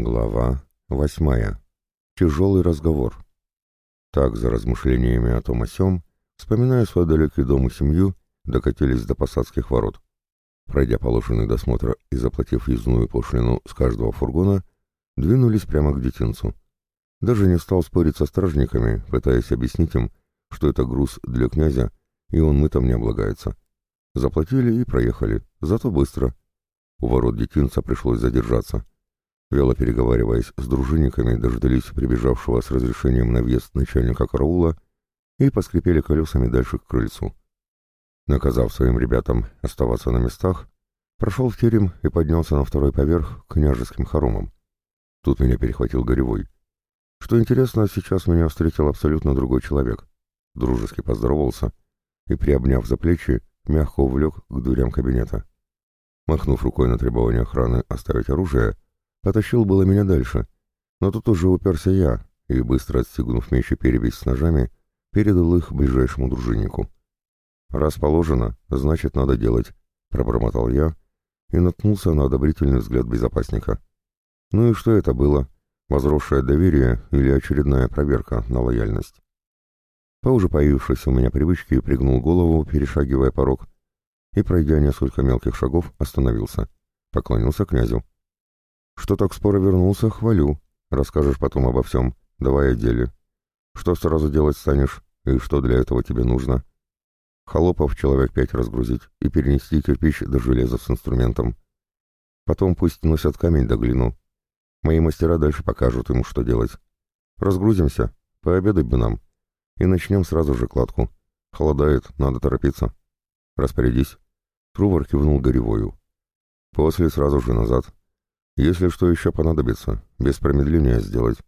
Глава восьмая. Тяжелый разговор. Так, за размышлениями о том о сём, вспоминая свой далекий дом и семью, докатились до посадских ворот. Пройдя положенный досмотр и заплатив въездную пошлину с каждого фургона, двинулись прямо к детинцу. Даже не стал спорить со стражниками, пытаясь объяснить им, что это груз для князя, и он мытом не облагается. Заплатили и проехали, зато быстро. У ворот детинца пришлось задержаться. Вяло переговариваясь с дружинниками, дождались прибежавшего с разрешением на въезд начальника караула и поскрипели колесами дальше к крыльцу. Наказав своим ребятам оставаться на местах, прошел в терем и поднялся на второй поверх к княжеским хоромам. Тут меня перехватил Горевой. Что интересно, сейчас меня встретил абсолютно другой человек. Дружески поздоровался и, приобняв за плечи, мягко увлек к дверям кабинета. Махнув рукой на требование охраны оставить оружие, Потащил было меня дальше, но тут уже уперся я и, быстро отстегнув меч и перевязь с ножами, передал их ближайшему дружиннику. «Раз положено, значит, надо делать», — пробормотал я и наткнулся на одобрительный взгляд безопасника. Ну и что это было? Возросшее доверие или очередная проверка на лояльность? По уже появившейся у меня привычке пригнул голову, перешагивая порог, и, пройдя несколько мелких шагов, остановился. Поклонился князю. Что так скоро вернулся, хвалю. Расскажешь потом обо всем. Давай о деле. Что сразу делать станешь, и что для этого тебе нужно? Холопов человек пять разгрузить и перенести кирпич до железа с инструментом. Потом пусть носят камень до глину. Мои мастера дальше покажут им, что делать. Разгрузимся, пообедать бы нам. И начнем сразу же кладку. Холодает, надо торопиться. Распорядись. Трувор кивнул горевою. После сразу же назад. Если что еще понадобится, без промедления сделать.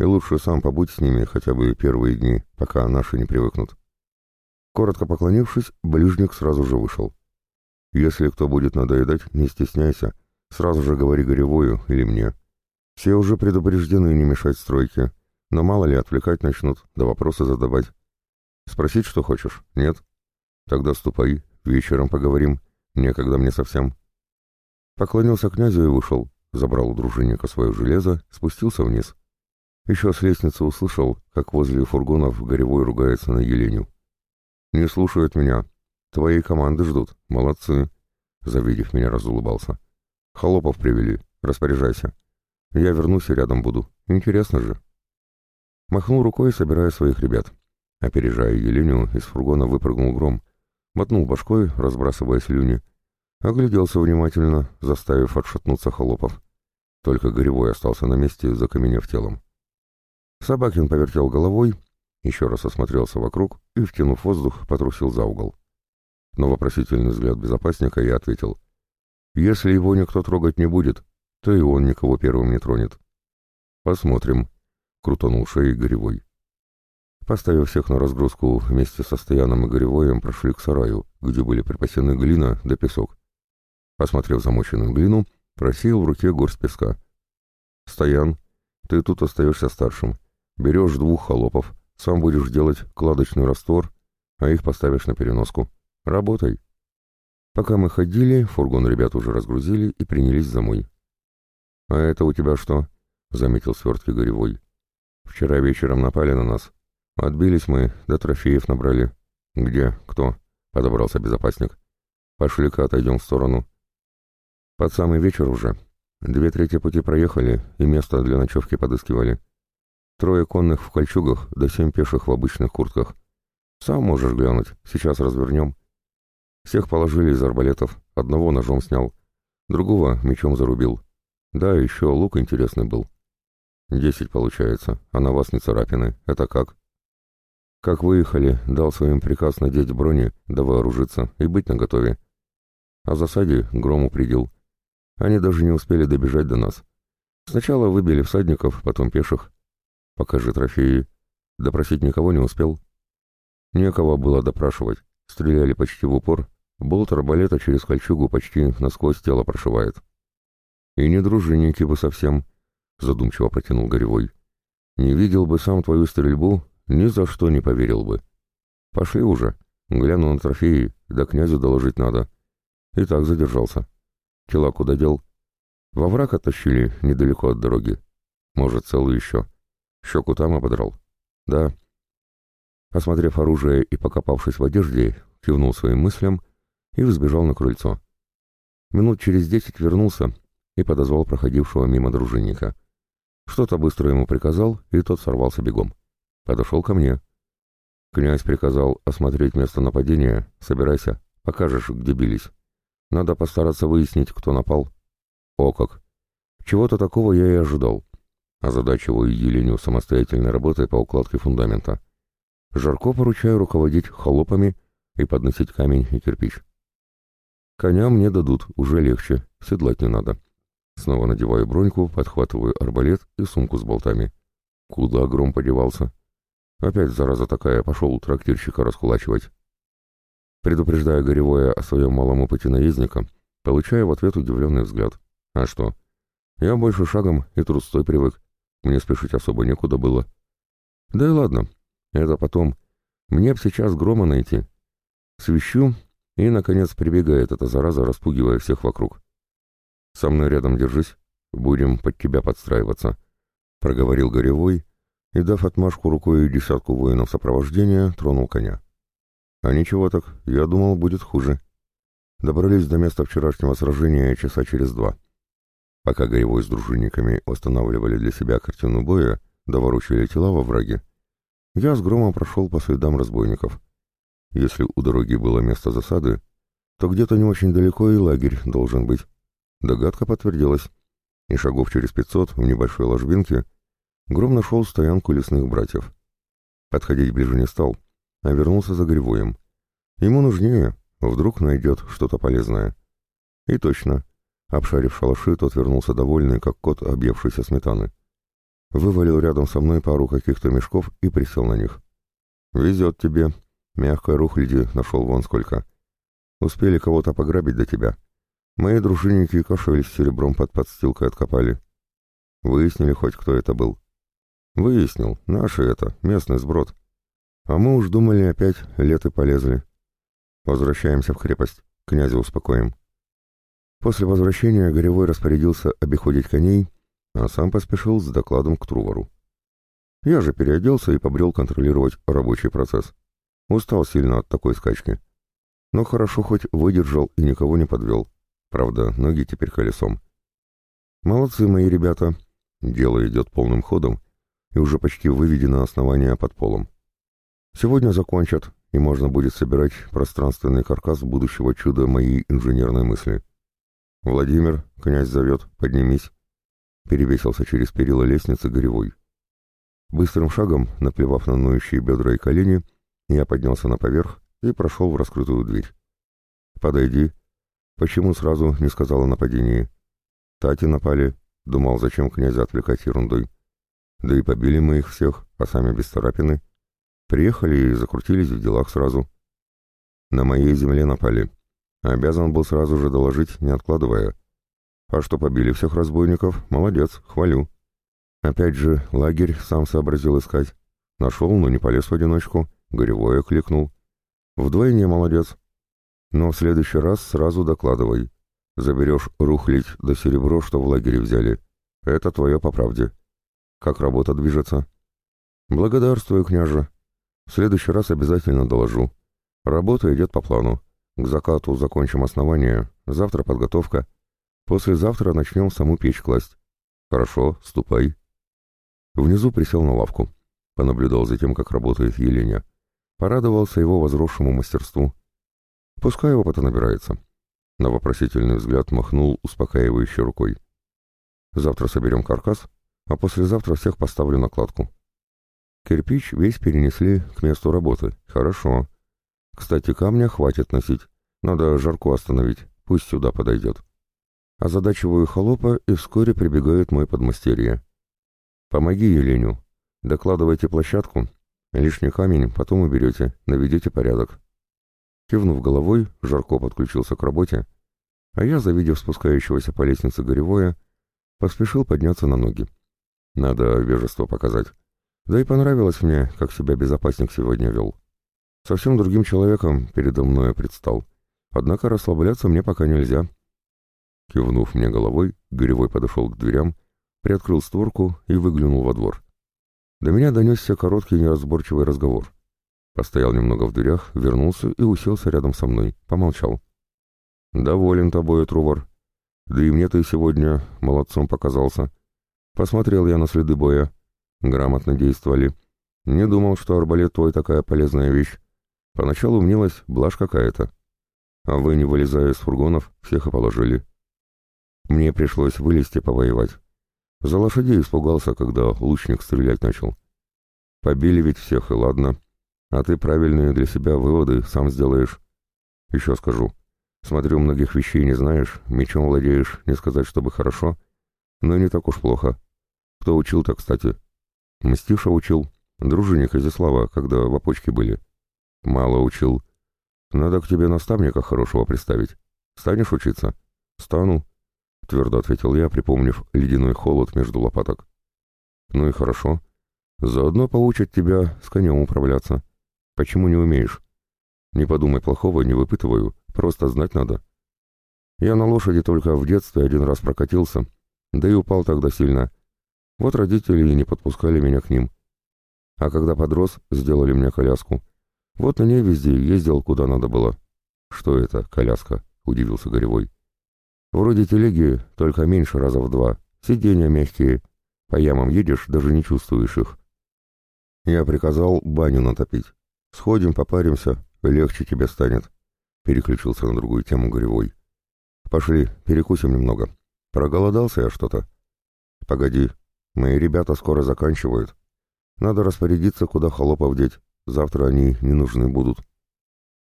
И лучше сам побудь с ними хотя бы первые дни, пока наши не привыкнут. Коротко поклонившись, ближник сразу же вышел. Если кто будет надоедать, не стесняйся, сразу же говори Горевою или мне. Все уже предупреждены не мешать стройке, но мало ли отвлекать начнут, да вопросы задавать. Спросить, что хочешь? Нет? Тогда ступай, вечером поговорим, некогда мне совсем. Поклонился князю и вышел, забрал у дружинника свое железо, спустился вниз. Еще с лестницы услышал, как возле фургонов Горевой ругается на Еленю. «Не слушают меня. Твои команды ждут. Молодцы!» Завидев меня, разулыбался. «Холопов привели. Распоряжайся. Я вернусь и рядом буду. Интересно же». Махнул рукой, собирая своих ребят. Опережая Еленю, из фургона выпрыгнул гром. Мотнул башкой, разбрасывая слюни, Огляделся внимательно, заставив отшатнуться холопов. Только Горевой остался на месте, закаменев телом. Собакин повертел головой, еще раз осмотрелся вокруг и, втянув воздух, потрусил за угол. На вопросительный взгляд безопасника я ответил. «Если его никто трогать не будет, то и он никого первым не тронет». «Посмотрим», — крутанул шеей Горевой. Поставив всех на разгрузку вместе со Стояном и Горевоем, прошли к сараю, где были припасены глина да песок. Осмотрев замоченную глину, просеял в руке горсть песка. «Стоян, ты тут остаешься старшим. Берешь двух холопов, сам будешь делать кладочный раствор, а их поставишь на переноску. Работай». Пока мы ходили, фургон ребят уже разгрузили и принялись за мой. «А это у тебя что?» — заметил свертки горевой. «Вчера вечером напали на нас. Отбились мы, до трофеев набрали». «Где? Кто?» — подобрался безопасник. «Пошли-ка отойдем в сторону. Под самый вечер уже. Две трети пути проехали и место для ночевки подыскивали. Трое конных в кольчугах, да семь пеших в обычных куртках. Сам можешь глянуть, сейчас развернем. Всех положили из арбалетов, одного ножом снял, другого мечом зарубил. Да, еще лук интересный был. Десять получается, а на вас не царапины. Это как? Как выехали, дал своим приказ надеть брони, да вооружиться и быть наготове. О засаде гром упредил. Они даже не успели добежать до нас. Сначала выбили всадников, потом пеших. Покажи трофеи. Допросить никого не успел. Некого было допрашивать. Стреляли почти в упор. Болт арбалета через кольчугу почти насквозь тело прошивает. И не дружинники бы совсем, задумчиво протянул Горевой. Не видел бы сам твою стрельбу, ни за что не поверил бы. Пошли уже. Гляну на трофеи, да князю доложить надо. И так задержался. Тела куда дел? Во враг оттащили недалеко от дороги. Может, целый еще. Щеку там ободрал. Да. Осмотрев оружие и покопавшись в одежде, кивнул своим мыслям и взбежал на крыльцо. Минут через десять вернулся и подозвал проходившего мимо дружинника. Что-то быстро ему приказал, и тот сорвался бегом. Подошел ко мне. Князь приказал осмотреть место нападения. Собирайся, покажешь, где бились. Надо постараться выяснить, кто напал. О как! Чего-то такого я и ожидал. Озадачиваю Еленю самостоятельной работой по укладке фундамента. Жарко поручаю руководить холопами и подносить камень и кирпич. Коня мне дадут, уже легче, седлать не надо. Снова надеваю броньку, подхватываю арбалет и сумку с болтами. Куда гром подевался? Опять, зараза такая, пошел трактирщика раскулачивать. Предупреждая Горевое о своем малом опыте наездника, получаю в ответ удивленный взгляд. А что? Я больше шагом и трустой привык. Мне спешить особо некуда было. Да и ладно, это потом. Мне б сейчас грома найти. Свищу, и, наконец, прибегает эта зараза, распугивая всех вокруг. «Со мной рядом держись, будем под тебя подстраиваться», — проговорил Горевой, и, дав отмашку рукой десятку воинов сопровождения, тронул коня. «А ничего так, я думал, будет хуже». Добрались до места вчерашнего сражения часа через два. Пока Гаевой с дружинниками восстанавливали для себя картину боя, доворучили тела во враге, я с громом прошел по следам разбойников. Если у дороги было место засады, то где-то не очень далеко и лагерь должен быть. Догадка подтвердилась, и шагов через пятьсот в небольшой ложбинке Гром нашел стоянку лесных братьев. Подходить ближе не стал, а вернулся за Гривоем. Ему нужнее, вдруг найдет что-то полезное. И точно, обшарив шалаши, тот вернулся довольный, как кот, объевшийся сметаны. Вывалил рядом со мной пару каких-то мешков и присел на них. «Везет тебе. Мягкой рухляди нашел вон сколько. Успели кого-то пограбить до тебя. Мои дружинники кошель с серебром под подстилкой откопали. Выяснили хоть, кто это был?» Выяснил, наши это, местный сброд. А мы уж думали опять, леты полезли. Возвращаемся в крепость, князя успокоим. После возвращения Горевой распорядился обиходить коней, а сам поспешил с докладом к Трувору. Я же переоделся и побрел контролировать рабочий процесс. Устал сильно от такой скачки. Но хорошо хоть выдержал и никого не подвел. Правда, ноги теперь колесом. Молодцы мои ребята. Дело идет полным ходом, и уже почти выведено основание под полом. Сегодня закончат, и можно будет собирать пространственный каркас будущего чуда моей инженерной мысли. «Владимир, князь зовет, поднимись», — перевесился через перила лестницы горевой. Быстрым шагом, наплевав на ноющие бедра и колени, я поднялся на поверх и прошел в раскрытую дверь. «Подойди». Почему сразу не сказал о нападении? Тати напали. Думал, зачем князя отвлекать ерундой. Да и побили мы их всех, а сами без царапины. Приехали и закрутились в делах сразу. На моей земле напали. Обязан был сразу же доложить, не откладывая. А что побили всех разбойников, молодец, хвалю. Опять же, лагерь сам сообразил искать. Нашел, но не полез в одиночку, горевое кликнул. Вдвойне молодец. Но в следующий раз сразу докладывай. Заберешь рухлить до серебро, что в лагере взяли. Это твое по правде. Как работа движется? Благодарствую, княже. В следующий раз обязательно доложу. Работа идет по плану. К закату закончим основание, завтра подготовка. Послезавтра начнем саму печь класть. Хорошо, ступай. Внизу присел на лавку. Понаблюдал за тем, как работает Еленя. Порадовался его возросшему мастерству. Пускай опыта набирается. На вопросительный взгляд махнул успокаивающей рукой. Завтра соберем каркас, а послезавтра всех поставлю на кладку. Кирпич весь перенесли к месту работы. Хорошо. Кстати, камня хватит носить. Надо жарку остановить, пусть сюда подойдет. Озадачиваю холопа, и вскоре прибегает мой подмастерье. Помоги Еленю. Докладывайте площадку. Лишний камень потом уберете, наведете порядок. Кивнув головой, Жарко подключился к работе, а я, завидев спускающегося по лестнице горевое, поспешил подняться на ноги. Надо вежество показать. Да и понравилось мне, как себя безопасник сегодня вел. Совсем другим человеком передо мной предстал. Однако расслабляться мне пока нельзя. Кивнув мне головой, Горевой подошел к дверям, приоткрыл створку и выглянул во двор. До меня донесся короткий неразборчивый разговор. Постоял немного в дверях, вернулся и уселся рядом со мной, помолчал. «Доволен тобой, Трувор. Да и мне ты сегодня молодцом показался. Посмотрел я на следы боя. Грамотно действовали. Не думал, что арбалет твой такая полезная вещь. Поначалу мнилась блажь какая-то. А вы, не вылезая из фургонов, всех и положили. Мне пришлось вылезти повоевать. За лошадей испугался, когда лучник стрелять начал. Побили ведь всех, и ладно. А ты правильные для себя выводы сам сделаешь. Еще скажу. Смотрю, многих вещей не знаешь, мечом владеешь, не сказать, чтобы хорошо, но не так уж плохо. Кто учил-то, кстати? Мстиша учил, дружинник Изяслава, когда в опочке были. Мало учил. Надо к тебе наставника хорошего представить. Станешь учиться? Стану, твердо ответил я, припомнив ледяной холод между лопаток. Ну и хорошо. Заодно поучат тебя с конем управляться. Почему не умеешь? Не подумай плохого, не выпытываю, просто знать надо. Я на лошади только в детстве один раз прокатился, да и упал тогда сильно. Вот родители и не подпускали меня к ним. А когда подрос, сделали мне коляску. Вот на ней везде ездил, куда надо было. Что это, коляска? Удивился Горевой. Вроде телеги, только меньше раза в два. Сиденья мягкие. По ямам едешь, даже не чувствуешь их. Я приказал баню натопить. Сходим, попаримся, легче тебе станет. Переключился на другую тему Горевой. Пошли, перекусим немного. Проголодался я что-то. Погоди, мои ребята скоро заканчивают. Надо распорядиться, куда холопов деть. Завтра они не нужны будут.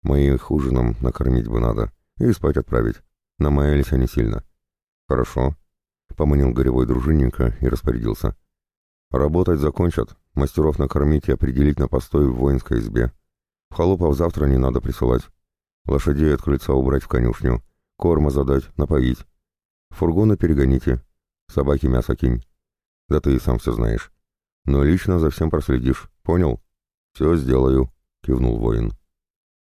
Мои их ужином накормить бы надо. И спать отправить. Намаялись они сильно. Хорошо. Поманил горевой дружинника и распорядился. Работать закончат. Мастеров накормить и определить на постой в воинской избе. Холопов завтра не надо присылать. Лошадей от крыльца убрать в конюшню. Корма задать, напоить. Фургоны перегоните. Собаки мясо кинь. Да ты и сам все знаешь. Но лично за всем проследишь. Понял? Все сделаю, кивнул воин.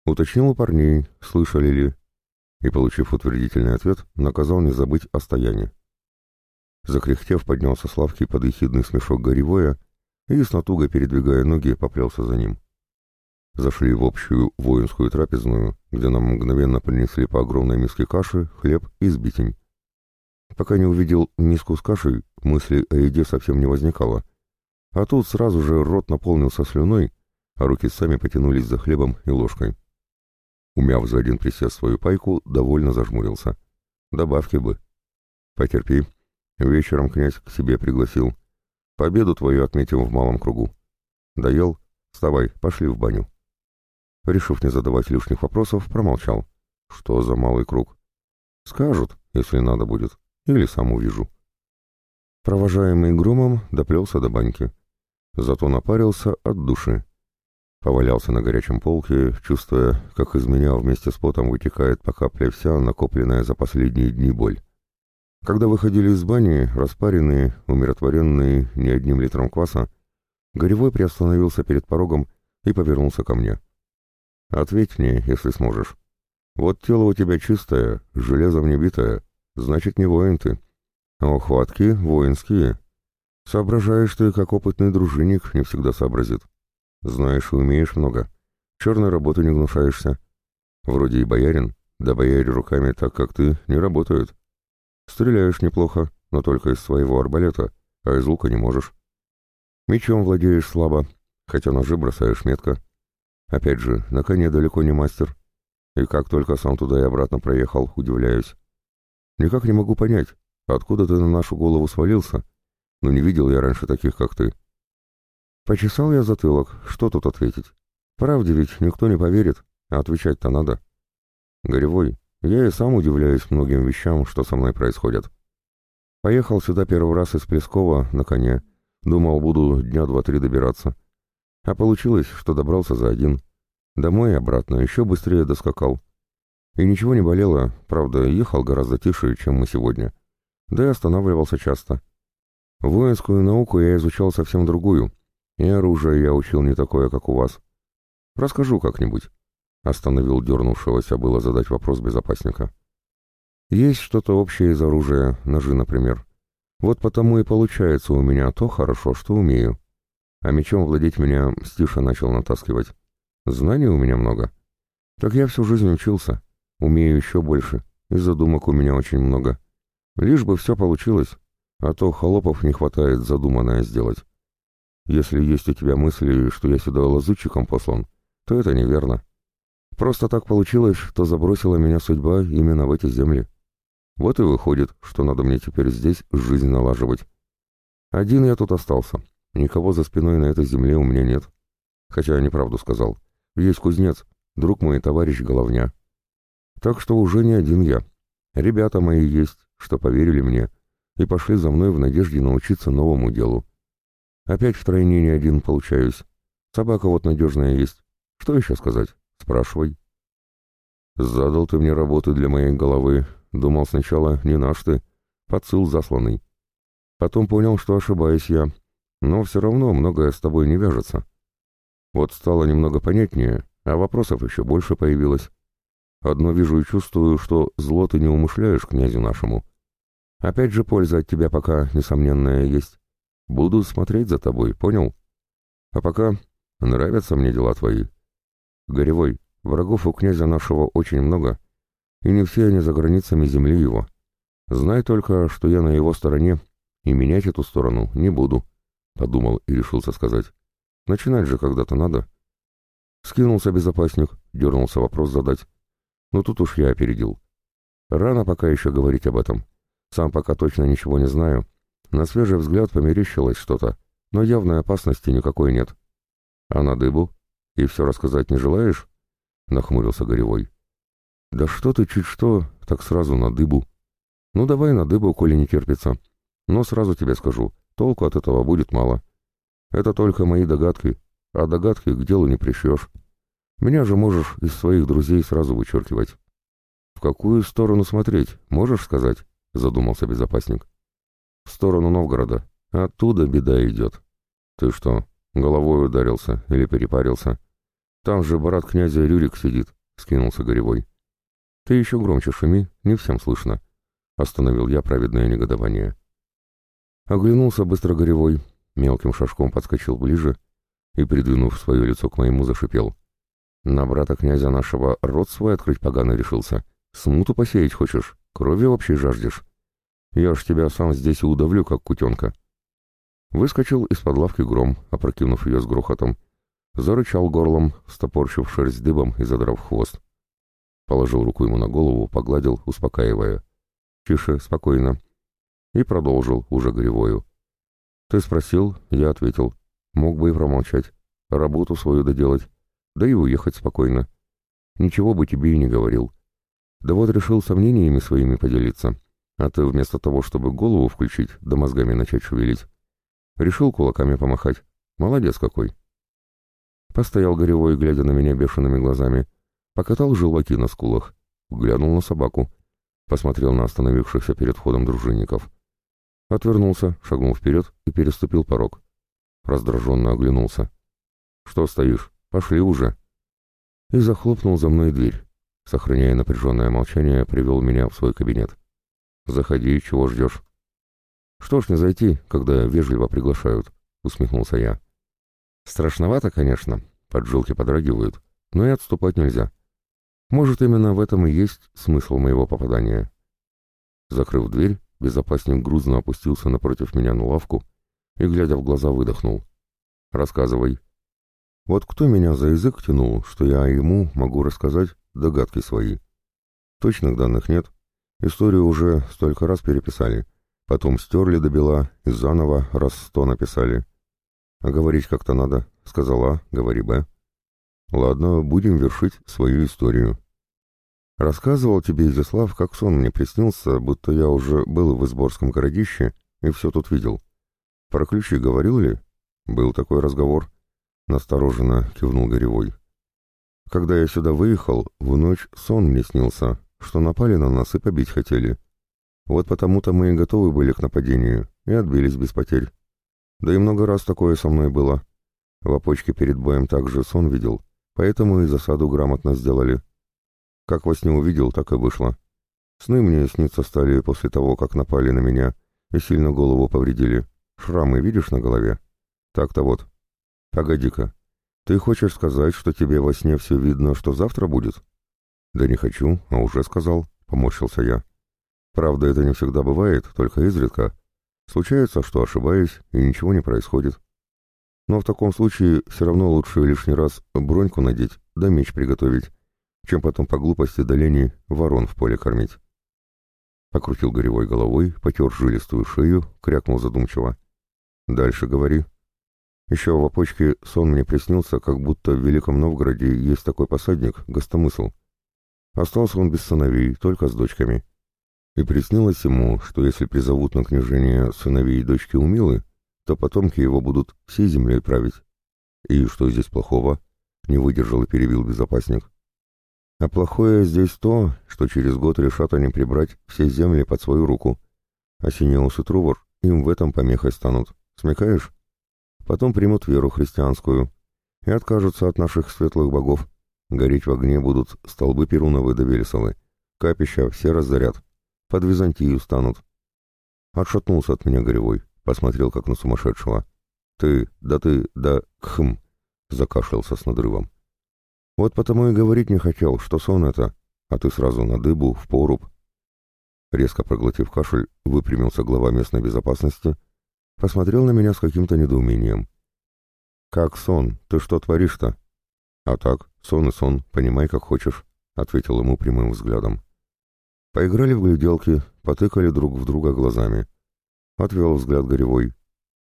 Уточнил у парней, слышали ли. И, получив утвердительный ответ, наказал не забыть о стоянии. Закряхтев, поднялся с лавки под ехидный смешок горевоя и, с натугой передвигая ноги, поплелся за ним. Зашли в общую воинскую трапезную, где нам мгновенно принесли по огромной миске каши, хлеб и сбитень. Пока не увидел миску с кашей, мысли о еде совсем не возникало. А тут сразу же рот наполнился слюной, а руки сами потянулись за хлебом и ложкой. Умяв за один присест свою пайку, довольно зажмурился. Добавки бы. Потерпи. Вечером князь к себе пригласил. Победу твою отметим в малом кругу. Доел? Вставай, пошли в баню. Решив не задавать лишних вопросов, промолчал. Что за малый круг? Скажут, если надо будет. Или сам увижу. Провожаемый громом доплелся до баньки. Зато напарился от души. Повалялся на горячем полке, чувствуя, как из меня вместе с потом вытекает по капле вся накопленная за последние дни боль. Когда выходили из бани, распаренные, умиротворенные не одним литром кваса, Горевой приостановился перед порогом и повернулся ко мне. «Ответь мне, если сможешь. Вот тело у тебя чистое, железом не битое, значит, не воин ты. А ухватки воинские. Соображаешь ты, как опытный дружинник не всегда сообразит. Знаешь и умеешь много. Черной работы не гнушаешься. Вроде и боярин, да бояре руками так, как ты, не работают. Стреляешь неплохо, но только из своего арбалета, а из лука не можешь. Мечом владеешь слабо, хотя ножи бросаешь метко. Опять же, на коне далеко не мастер. И как только сам туда и обратно проехал, удивляюсь. Никак не могу понять, откуда ты на нашу голову свалился, но не видел я раньше таких, как ты. Почесал я затылок, что тут ответить? Правде ведь никто не поверит, а отвечать-то надо. Горевой, я и сам удивляюсь многим вещам, что со мной происходят. Поехал сюда первый раз из Плескова на коне. Думал, буду дня два-три добираться. А получилось, что добрался за один. Домой и обратно еще быстрее доскакал. И ничего не болело, правда, ехал гораздо тише, чем мы сегодня. Да и останавливался часто. Воинскую науку я изучал совсем другую, и оружие я учил не такое, как у вас. Расскажу как-нибудь. Остановил дернувшегося было задать вопрос безопасника. Есть что-то общее из оружия, ножи, например. Вот потому и получается у меня то хорошо, что умею. А мечом владеть меня Стиша начал натаскивать. Знаний у меня много. Так я всю жизнь учился. Умею еще больше. И задумок у меня очень много. Лишь бы все получилось. А то холопов не хватает задуманное сделать. Если есть у тебя мысли, что я сюда лазутчиком послан, то это неверно. Просто так получилось, что забросила меня судьба именно в эти земли. Вот и выходит, что надо мне теперь здесь жизнь налаживать. Один я тут остался. Никого за спиной на этой земле у меня нет. Хотя я неправду сказал. Есть кузнец, друг мой товарищ Головня. Так что уже не один я. Ребята мои есть, что поверили мне, и пошли за мной в надежде научиться новому делу. Опять втройне не один получаюсь. Собака вот надежная есть. Что еще сказать? Спрашивай. Задал ты мне работы для моей головы. Думал сначала, не наш ты, подсыл засланный. Потом понял, что ошибаюсь я, но все равно многое с тобой не вяжется. Вот стало немного понятнее, а вопросов еще больше появилось. Одно вижу и чувствую, что зло ты не умышляешь князю нашему. Опять же, польза от тебя пока, несомненная, есть. Буду смотреть за тобой, понял? А пока нравятся мне дела твои. Горевой, врагов у князя нашего очень много, и не все они за границами земли его. Знай только, что я на его стороне, и менять эту сторону не буду, — подумал и решился сказать. Начинать же когда-то надо. Скинулся безопасник, дернулся вопрос задать. Но тут уж я опередил. Рано пока еще говорить об этом. Сам пока точно ничего не знаю. На свежий взгляд померещилось что-то, но явной опасности никакой нет. А на дыбу? И все рассказать не желаешь? Нахмурился Горевой. Да что ты чуть что, так сразу на дыбу. Ну давай на дыбу, коли не терпится. Но сразу тебе скажу, толку от этого будет мало. Это только мои догадки, а догадки к делу не пришьешь. Меня же можешь из своих друзей сразу вычеркивать. В какую сторону смотреть, можешь сказать? Задумался безопасник. В сторону Новгорода. Оттуда беда идет. Ты что, головой ударился или перепарился? Там же брат князя Рюрик сидит, скинулся Горевой. Ты еще громче шуми, не всем слышно. Остановил я праведное негодование. Оглянулся быстро Горевой, мелким шажком подскочил ближе и, придвинув свое лицо к моему, зашипел. На брата князя нашего рот свой открыть поганый решился. Смуту посеять хочешь, крови общей жаждешь. Я ж тебя сам здесь и удавлю, как кутенка. Выскочил из-под лавки гром, опрокинув ее с грохотом. Зарычал горлом, стопорщив шерсть дыбом и задрав хвост. Положил руку ему на голову, погладил, успокаивая. «Тише, спокойно». И продолжил, уже горевою. «Ты спросил?» Я ответил. «Мог бы и промолчать. Работу свою доделать. Да и уехать спокойно. Ничего бы тебе и не говорил. Да вот решил сомнениями своими поделиться. А ты вместо того, чтобы голову включить, да мозгами начать шевелить, решил кулаками помахать. Молодец какой!» Постоял горевой, глядя на меня бешеными глазами. Покатал желваки на скулах. Глянул на собаку. Посмотрел на остановившихся перед входом дружинников. Отвернулся, шагнул вперед и переступил порог. Раздраженно оглянулся. «Что стоишь? Пошли уже!» И захлопнул за мной дверь. Сохраняя напряженное молчание, привел меня в свой кабинет. «Заходи, чего ждешь?» «Что ж не зайти, когда вежливо приглашают?» — усмехнулся я. «Страшновато, конечно, поджилки подрагивают, но и отступать нельзя. Может, именно в этом и есть смысл моего попадания». Закрыв дверь, Безопасник грузно опустился напротив меня на лавку и, глядя в глаза, выдохнул. «Рассказывай». Вот кто меня за язык тянул, что я ему могу рассказать догадки свои. Точных данных нет. Историю уже столько раз переписали. Потом стерли до бела и заново раз сто написали. А говорить как-то надо. Сказала, говори Б. Ладно, будем вершить свою историю. Рассказывал тебе, Изяслав, как сон мне приснился, будто я уже был в Изборском городище и все тут видел. Про ключи говорил ли? Был такой разговор. Настороженно кивнул Горевой. Когда я сюда выехал, в ночь сон мне снился, что напали на нас и побить хотели. Вот потому-то мы и готовы были к нападению, и отбились без потерь. Да и много раз такое со мной было. В опочке перед боем также сон видел, поэтому и засаду грамотно сделали. Как во сне увидел, так и вышло. Сны мне снится стали после того, как напали на меня и сильно голову повредили. Шрамы видишь на голове? Так-то вот. Погоди-ка. Ты хочешь сказать, что тебе во сне все видно, что завтра будет? Да не хочу, а уже сказал, поморщился я. Правда, это не всегда бывает, только изредка. Случается, что ошибаюсь, и ничего не происходит. Но в таком случае все равно лучше лишний раз броньку надеть, да меч приготовить, чем потом по глупости до лени ворон в поле кормить. Покрутил горевой головой, потер жилистую шею, крякнул задумчиво. «Дальше говори». Еще в опочке сон мне приснился, как будто в Великом Новгороде есть такой посадник, гостомысл. Остался он без сыновей, только с дочками. И приснилось ему, что если призовут на княжение сыновей и дочки Умилы, то потомки его будут всей землей править. И что здесь плохого? Не выдержал и перебил безопасник. А плохое здесь то, что через год решат они прибрать все земли под свою руку. А Синеус и Трувор им в этом помехой станут. Смекаешь? Потом примут веру христианскую и откажутся от наших светлых богов. Гореть в огне будут столбы Перуновы да Велесовы. Капища все разорят. Под Византию станут. Отшатнулся от меня горевой, посмотрел как на сумасшедшего. «Ты, да ты, да хм!» — закашлялся с надрывом. Вот потому и говорить не хотел, что сон это, а ты сразу на дыбу, в поруб. Резко проглотив кашель, выпрямился глава местной безопасности, посмотрел на меня с каким-то недоумением. «Как сон? Ты что творишь-то?» «А так, сон и сон, понимай, как хочешь», — ответил ему прямым взглядом. Поиграли в гляделки, потыкали друг в друга глазами. Отвел взгляд горевой.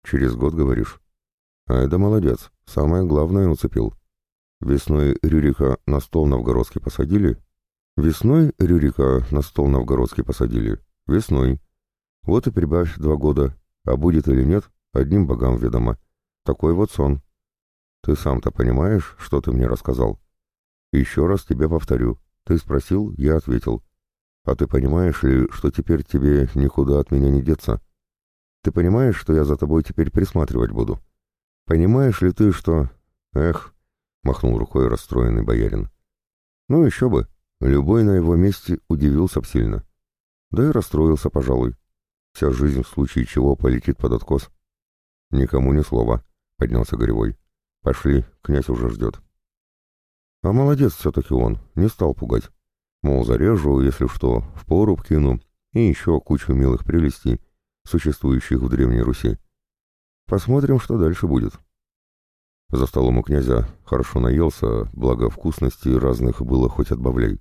«Через год, говоришь?» «А это молодец, самое главное уцепил». Весной Рюрика на стол новгородский посадили? Весной Рюрика на стол новгородский посадили? Весной. Вот и прибавь два года. А будет или нет, одним богам ведомо. Такой вот сон. Ты сам-то понимаешь, что ты мне рассказал? Еще раз тебе повторю. Ты спросил, я ответил. А ты понимаешь ли, что теперь тебе никуда от меня не деться? Ты понимаешь, что я за тобой теперь присматривать буду? Понимаешь ли ты, что... Эх, — махнул рукой расстроенный боярин. «Ну еще бы, любой на его месте удивился б сильно. Да и расстроился, пожалуй. Вся жизнь в случае чего полетит под откос». «Никому ни слова», — поднялся Горевой. «Пошли, князь уже ждет». А молодец все-таки он, не стал пугать. Мол, зарежу, если что, в поруб кину, и еще кучу милых прелестей, существующих в Древней Руси. Посмотрим, что дальше будет. За столом у князя хорошо наелся, благо вкусностей разных было хоть отбавляй.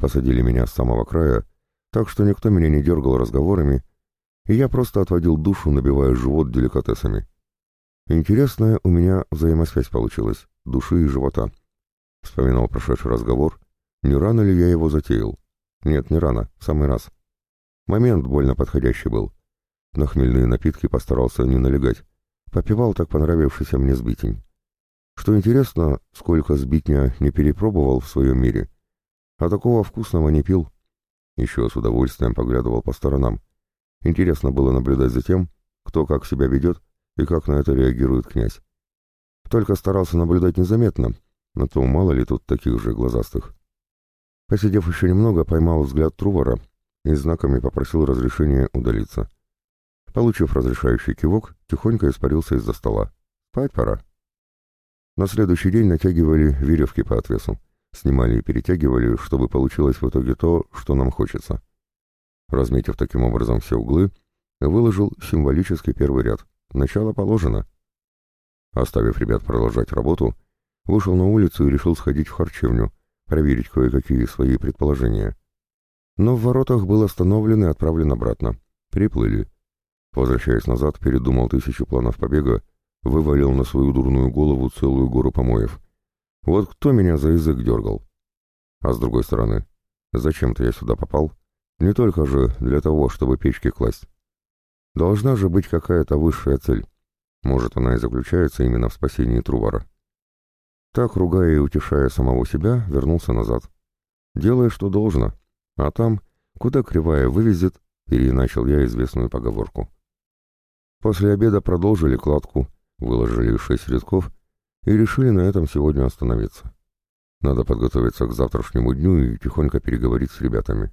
Посадили меня с самого края, так что никто меня не дергал разговорами, и я просто отводил душу, набивая живот деликатесами. Интересная у меня взаимосвязь получилась, души и живота. Вспоминал прошедший разговор, не рано ли я его затеял. Нет, не рано, в самый раз. Момент больно подходящий был. На хмельные напитки постарался не налегать. Попивал так понравившийся мне сбитень. Что интересно, сколько сбитня не перепробовал в своем мире, а такого вкусного не пил. Еще с удовольствием поглядывал по сторонам. Интересно было наблюдать за тем, кто как себя ведет и как на это реагирует князь. Только старался наблюдать незаметно, но то мало ли тут таких же глазастых. Посидев еще немного, поймал взгляд Трувора и знаками попросил разрешения удалиться. Получив разрешающий кивок, тихонько испарился из-за стола. Спать пора. На следующий день натягивали веревки по отвесу. Снимали и перетягивали, чтобы получилось в итоге то, что нам хочется. Разметив таким образом все углы, выложил символический первый ряд. Начало положено. Оставив ребят продолжать работу, вышел на улицу и решил сходить в харчевню, проверить кое-какие свои предположения. Но в воротах был остановлен и отправлен обратно. Приплыли. Возвращаясь назад, передумал тысячу планов побега, вывалил на свою дурную голову целую гору помоев. Вот кто меня за язык дергал? А с другой стороны, зачем-то я сюда попал? Не только же для того, чтобы печки класть. Должна же быть какая-то высшая цель. Может, она и заключается именно в спасении Трувара. Так, ругая и утешая самого себя, вернулся назад. Делай, что должно, а там, куда кривая вывезет, переначал я известную поговорку. После обеда продолжили кладку, выложили шесть рядков и решили на этом сегодня остановиться. Надо подготовиться к завтрашнему дню и тихонько переговорить с ребятами.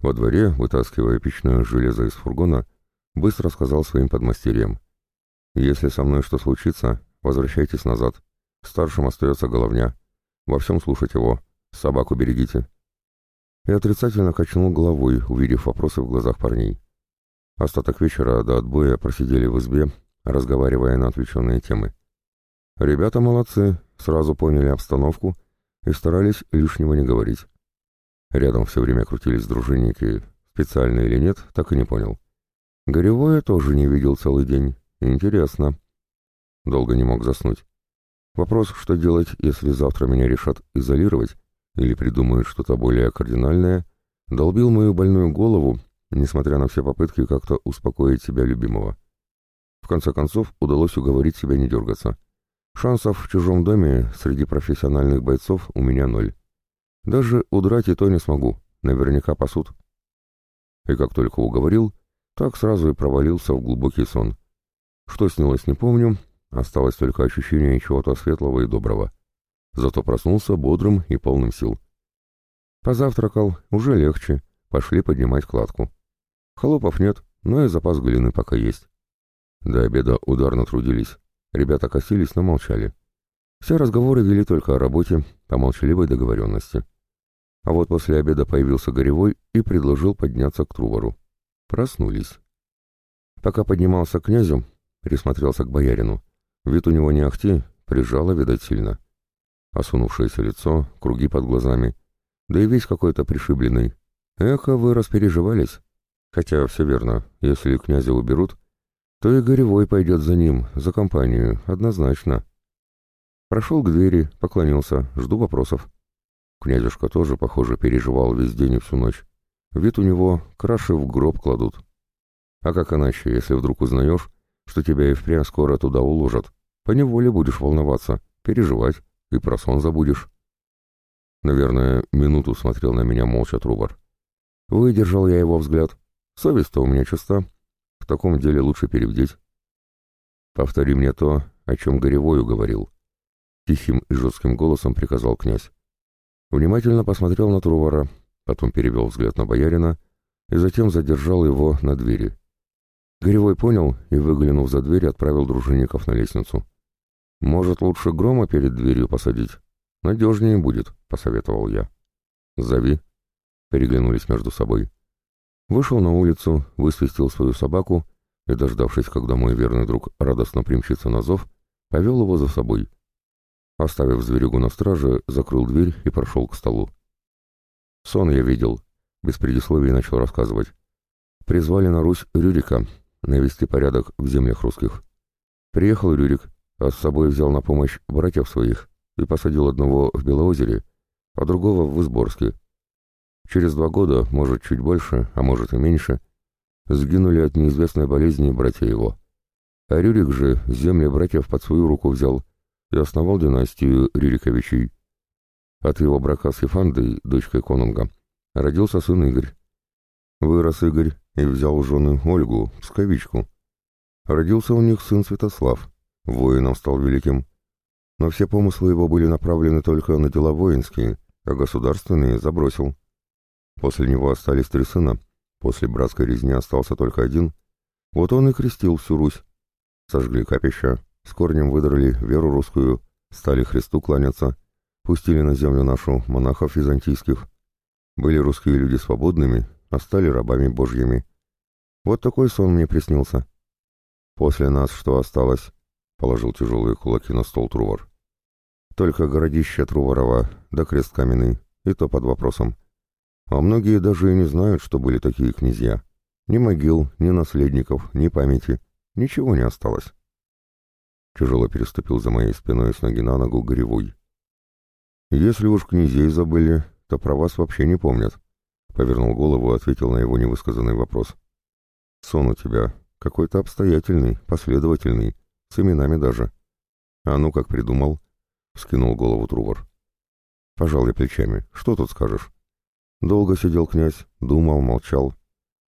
Во дворе, вытаскивая печное железо из фургона, быстро сказал своим подмастерьям. «Если со мной что случится, возвращайтесь назад. Старшим остается головня. Во всем слушать его. Собаку берегите». И отрицательно качнул головой, увидев вопросы в глазах парней. Остаток вечера до отбоя просидели в избе, разговаривая на отвлеченные темы. Ребята молодцы, сразу поняли обстановку и старались лишнего не говорить. Рядом все время крутились дружинники, специально или нет, так и не понял. Горевое тоже не видел целый день. Интересно. Долго не мог заснуть. Вопрос, что делать, если завтра меня решат изолировать или придумают что-то более кардинальное, долбил мою больную голову, несмотря на все попытки как-то успокоить себя любимого. В конце концов, удалось уговорить себя не дергаться. Шансов в чужом доме среди профессиональных бойцов у меня ноль. Даже удрать и то не смогу, наверняка пасут. И как только уговорил, так сразу и провалился в глубокий сон. Что снилось, не помню, осталось только ощущение чего-то светлого и доброго. Зато проснулся бодрым и полным сил. Позавтракал, уже легче, пошли поднимать кладку. Холопов нет, но и запас глины пока есть. До обеда ударно трудились. Ребята косились, но молчали. Все разговоры вели только о работе, по молчаливой договоренности. А вот после обеда появился Горевой и предложил подняться к Трувору. Проснулись. Пока поднимался к князю, присмотрелся к боярину. Вид у него не ахти, прижало, видать, сильно. Осунувшееся лицо, круги под глазами, да и весь какой-то пришибленный. Эхо, вы распереживались. Хотя все верно, если князя уберут, то и Горевой пойдет за ним, за компанию, однозначно. Прошел к двери, поклонился, жду вопросов. Князюшка тоже, похоже, переживал весь день и всю ночь. Вид у него краши в гроб кладут. А как иначе, если вдруг узнаешь, что тебя и впрямь скоро туда уложат? Поневоле будешь волноваться, переживать, и про сон забудешь. Наверное, минуту смотрел на меня молча Трубар. Выдержал я его взгляд, Совесть-то у меня чиста. В таком деле лучше перебдеть. Повтори мне то, о чем Горевою говорил. Тихим и жестким голосом приказал князь. Внимательно посмотрел на Трувара, потом перевел взгляд на боярина и затем задержал его на двери. Горевой понял и, выглянув за дверь, отправил дружинников на лестницу. «Может, лучше грома перед дверью посадить? Надежнее будет», — посоветовал я. «Зови», — переглянулись между собой. Вышел на улицу, высвистил свою собаку и, дождавшись, когда мой верный друг радостно примчится на зов, повел его за собой. Оставив зверюгу на страже, закрыл дверь и прошел к столу. Сон я видел, без предисловий начал рассказывать. Призвали на Русь Рюрика навести порядок в землях русских. Приехал Рюрик, а с собой взял на помощь братьев своих и посадил одного в Белоозере, а другого в Изборске, Через два года, может, чуть больше, а может и меньше, сгинули от неизвестной болезни братья его. А Рюрик же земли братьев под свою руку взял и основал династию Рюриковичей. От его брака с Ефандой, дочкой конунга, родился сын Игорь. Вырос Игорь и взял жену Ольгу, псковичку. Родился у них сын Святослав, воином стал великим. Но все помыслы его были направлены только на дела воинские, а государственные забросил. После него остались три сына, после братской резни остался только один. Вот он и крестил всю Русь. Сожгли капища, с корнем выдрали веру русскую, стали Христу кланяться, пустили на землю нашу монахов византийских. Были русские люди свободными, а стали рабами божьими. Вот такой сон мне приснился. После нас что осталось? Положил тяжелые кулаки на стол Трувор. Только городище Труворова, да крест каменный, и то под вопросом. А многие даже и не знают, что были такие князья. Ни могил, ни наследников, ни памяти. Ничего не осталось. Тяжело переступил за моей спиной с ноги на ногу горевой. «Если уж князей забыли, то про вас вообще не помнят», — повернул голову и ответил на его невысказанный вопрос. «Сон у тебя какой-то обстоятельный, последовательный, с именами даже. А ну как придумал?» — вскинул голову Трувор. «Пожал я плечами. Что тут скажешь?» Долго сидел князь, думал, молчал.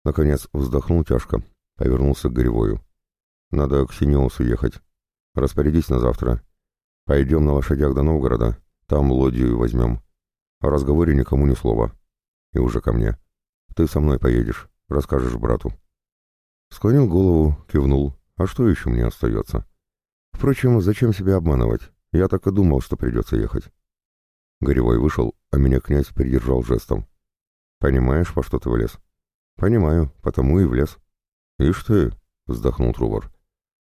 Наконец вздохнул тяжко, повернулся к Горевою. «Надо к Синеусу ехать. Распорядись на завтра. Пойдем на лошадях до Новгорода, там лодию возьмем. О разговоре никому ни слова. И уже ко мне. Ты со мной поедешь, расскажешь брату». Склонил голову, кивнул. А что еще мне остается? Впрочем, зачем себя обманывать? Я так и думал, что придется ехать. Горевой вышел, а меня князь придержал жестом. «Понимаешь, во что ты влез?» «Понимаю, потому и влез». «Ишь ты!» — вздохнул Трувор.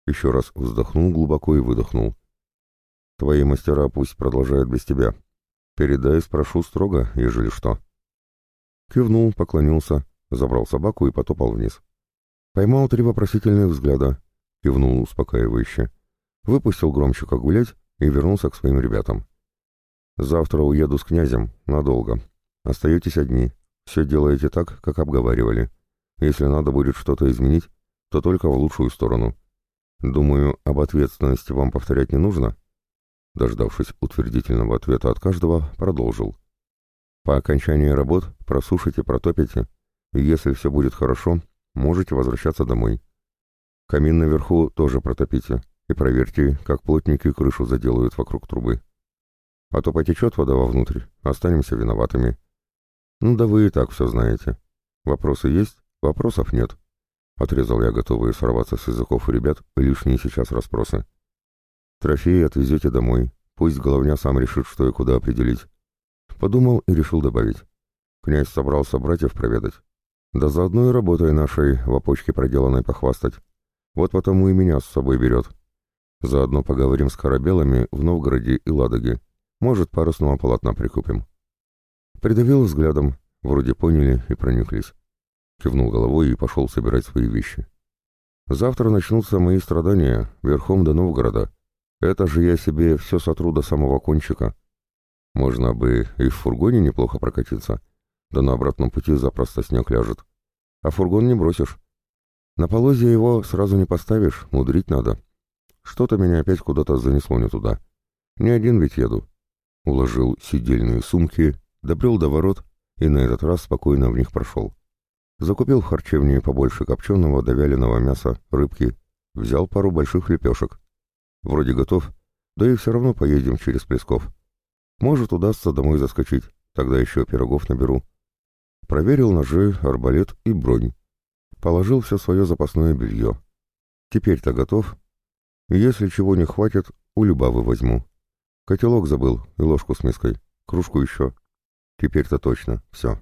Еще раз вздохнул глубоко и выдохнул. «Твои мастера пусть продолжают без тебя. Передай, спрошу строго, ежели что». Кивнул, поклонился, забрал собаку и потопал вниз. Поймал три вопросительных взгляда, кивнул успокаивающе, выпустил громчика гулять и вернулся к своим ребятам. «Завтра уеду с князем, надолго. Остаетесь одни, все делаете так, как обговаривали. Если надо будет что-то изменить, то только в лучшую сторону. Думаю, об ответственности вам повторять не нужно?» Дождавшись утвердительного ответа от каждого, продолжил. «По окончании работ просушите, протопите, и если все будет хорошо, можете возвращаться домой. Камин наверху тоже протопите, и проверьте, как плотники крышу заделают вокруг трубы. А то потечет вода вовнутрь, останемся виноватыми. Ну да вы и так все знаете. Вопросы есть, вопросов нет. Отрезал я, готовые сорваться с языков ребят, лишние сейчас расспросы. Трофеи отвезете домой, пусть головня сам решит, что и куда определить. Подумал и решил добавить. Князь собрался братьев проведать. Да заодно и работой нашей в опочке проделанной похвастать. Вот потому и меня с собой берет. Заодно поговорим с корабелами в Новгороде и Ладоге. Может, парусного полотна прикупим. Придавил взглядом, вроде поняли и прониклись. Кивнул головой и пошел собирать свои вещи. Завтра начнутся мои страдания, верхом до Новгорода. Это же я себе все сотру до самого кончика. Можно бы и в фургоне неплохо прокатиться, да на обратном пути запросто снег ляжет. А фургон не бросишь. На полозе его сразу не поставишь, мудрить надо. Что-то меня опять куда-то занесло не туда. Не один ведь еду. Уложил сидельные сумки, добрел до ворот и на этот раз спокойно в них прошел. Закупил в харчевне побольше копченого до вяленого мяса, рыбки, взял пару больших лепешек. Вроде готов, да и все равно поедем через Плесков. Может, удастся домой заскочить, тогда еще пирогов наберу. Проверил ножи, арбалет и бронь. Положил все свое запасное белье. Теперь-то готов. Если чего не хватит, у Любавы возьму. Котелок забыл и ложку с миской. Кружку еще. Теперь-то точно. Все.